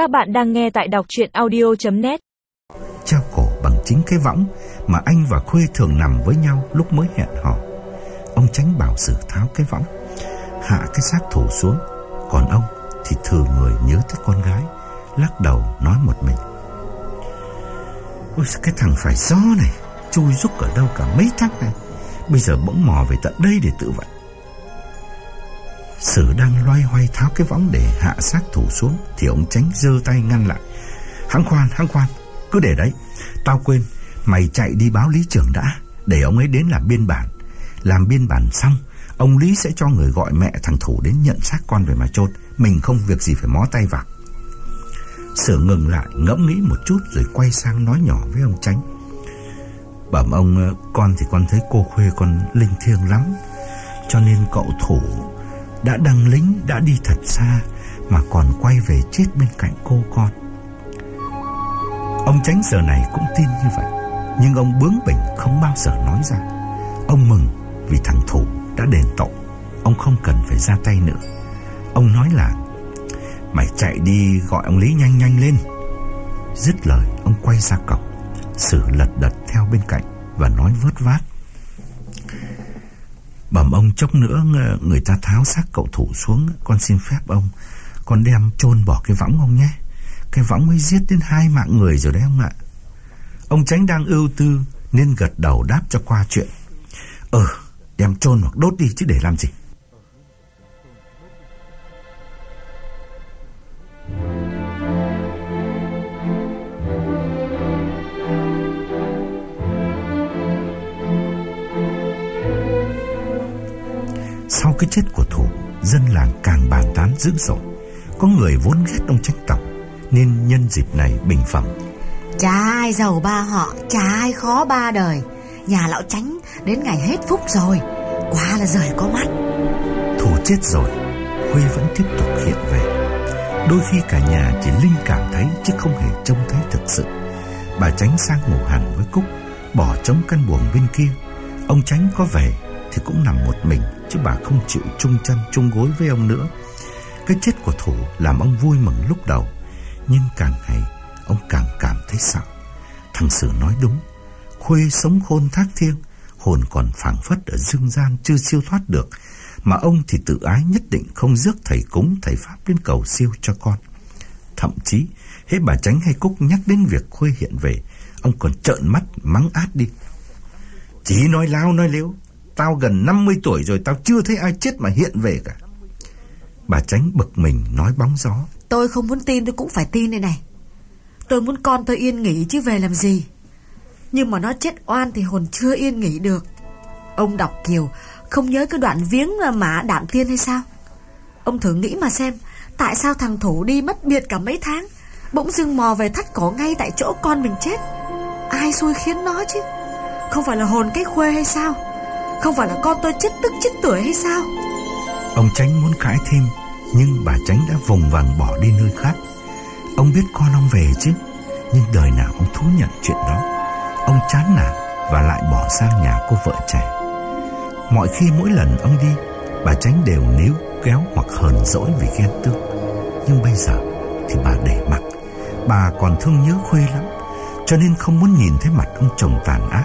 Các bạn đang nghe tại đọc chuyện audio.net Treo cổ bằng chính cái võng mà anh và Khuê thường nằm với nhau lúc mới hẹn hò. Ông tránh bảo sử tháo cái võng, hạ cái xác thủ xuống. Còn ông thì thừa người nhớ tới con gái, lắc đầu nói một mình. Ôi cái thằng phải gió này, chui rúc ở đâu cả mấy tháng này. Bây giờ bỗng mò về tận đây để tự vận. Sử đang loay hoay tháo cái võng để hạ xác thủ xuống Thì ông tránh giơ tay ngăn lại. Hắn khoan, hắn khoan Cứ để đấy. Tao quên Mày chạy đi báo lý trưởng đã Để ông ấy đến làm biên bản. Làm biên bản xong Ông Lý sẽ cho người gọi mẹ thằng Thủ đến nhận xác con về mà chôn Mình không việc gì phải mó tay vào. Sử ngừng lại ngẫm nghĩ một chút Rồi quay sang nói nhỏ với ông Tránh Bẩm ông ờ, Con thì con thấy cô Khuê con linh thiêng lắm Cho nên cậu Thủ đã đăng lính đã đi thật xa mà còn quay về chết bên cạnh cô con. Ông tránh giờ này cũng tin như vậy, nhưng ông bướng bỉnh không bao giờ nói ra. Ông mừng vì thằng thủ đã đền tội, ông không cần phải ra tay nữa. Ông nói là mày chạy đi gọi ông Lý nhanh nhanh lên. Dứt lời, ông quay ra cổng, Sử lật đật theo bên cạnh và nói vớt vát. Bẩm ông chốc nữa người ta tháo xác cậu thủ xuống, Con xin phép ông. Con đem chôn bỏ cái võng ông nhé. Cái võng mới giết đến hai mạng người rồi đấy ông ạ. Ông tránh đang ưu tư Nên gật đầu đáp cho qua chuyện. Ừ đem chôn hoặc đốt đi chứ để làm gì? Cái chết của thủ Dân làng càng bàn tán dữ dội. Có người vốn ghét ông tránh tổng Nên nhân dịp này bình phẩm. Chả ai giàu ba họ Chả ai khó ba đời. Nhà lão tránh đến ngày hết phúc rồi Quá là rời có mắt. Thủ chết rồi Khuê vẫn tiếp tục hiện về. Đôi khi cả nhà chỉ linh cảm thấy Chứ không hề trông thấy thực sự. Bà tránh sang ngủ hẳn với Cúc Bỏ trống căn buồng bên kia. Ông tránh có về thì cũng nằm một mình chứ bà không chịu chung chân chung gối với ông nữa. Cái chết của Thủ làm ông vui mừng lúc đầu, nhưng càng ngày ông càng cảm thấy sợ. Thằng Sử nói đúng, Khuê sống khôn thác thiêng, hồn còn phảng phất ở dương gian chưa siêu thoát được, mà ông thì tự ái nhất định không rước thầy cúng thầy Pháp đến cầu siêu cho con. Thậm chí, hết bà tránh hay Cúc nhắc đến việc Khuê hiện về, ông còn trợn mắt mắng át đi. Chỉ nói lao nói liếu, Tao gần 50 tuổi rồi, Tao chưa thấy ai chết mà hiện về cả. Bà tránh bực mình nói bóng gió. Tôi không muốn tin, tôi cũng phải tin đây này. Tôi muốn con tôi yên nghỉ chứ về làm gì? Nhưng mà nó chết oan thì hồn chưa yên nghỉ được. Ông đọc Kiều, Không nhớ cái đoạn viếng mã đạm tiên hay sao? Ông thử nghĩ mà xem, Tại sao thằng Thủ đi mất biệt cả mấy tháng, Bỗng dưng mò về thắt cổ ngay tại chỗ con mình chết? Ai xui khiến nó chứ? Không phải là hồn cái khuê hay sao? Không phải là con tôi chết tức chết tuổi hay sao? Ông Tránh muốn cãi thêm, Nhưng bà Tránh đã vùng vằng bỏ đi nơi khác. Ông biết con ông về chứ, Nhưng đời nào ông thú nhận chuyện đó. Ông chán nản Và lại bỏ sang nhà cô vợ trẻ. Mọi khi mỗi lần ông đi, Bà Tránh đều níu, kéo hoặc hờn dỗi vì ghen tương Nhưng bây giờ thì bà để mặc Bà còn thương nhớ Khuê lắm, Cho nên không muốn nhìn thấy mặt ông chồng tàn ác.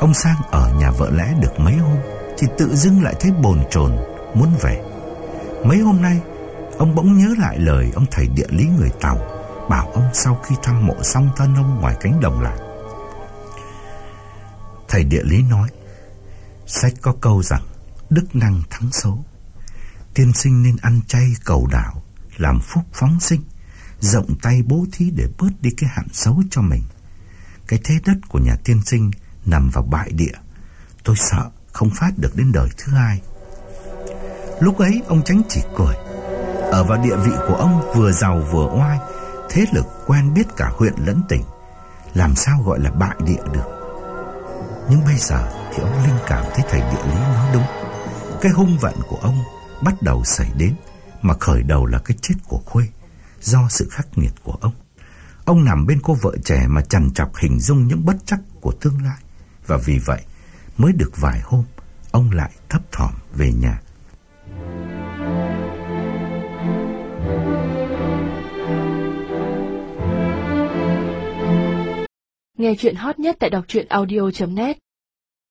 Ông Sang ở nhà vợ lẽ được mấy hôm Thì tự dưng lại thấy bồn chồn, Muốn về. Mấy hôm nay, Ông bỗng nhớ lại lời ông thầy địa lý người Tàu, Bảo ông sau khi thăm mộ xong thân ông ngoài cánh đồng làng Thầy địa lý nói, Sách có câu rằng, Đức năng thắng số. Tiên sinh nên ăn chay cầu đạo, Làm phúc phóng sinh, Rộng tay bố thí để bớt đi cái hạn xấu cho mình. Cái thế đất của nhà tiên sinh nằm vào bại địa. Tôi sợ không phát được đến đời thứ hai. Lúc ấy ông Tránh chỉ cười. Ở vào địa vị của ông vừa giàu vừa oai, thế lực quen biết cả huyện lẫn tỉnh. Làm sao gọi là bại địa được? Nhưng bây giờ thì ông linh cảm thấy thầy địa lý nói đúng. Cái hung vận của ông bắt đầu xảy đến, mà khởi đầu là cái chết của Khuê, do sự khắc nghiệt của ông. Ông nằm bên cô vợ trẻ mà chằn chọc hình dung những bất chắc của tương lai. Và vì vậy, mới được vài hôm, ông lại thấp thỏm về nhà. Nghe truyện hot nhất tại đọc truyện audio.net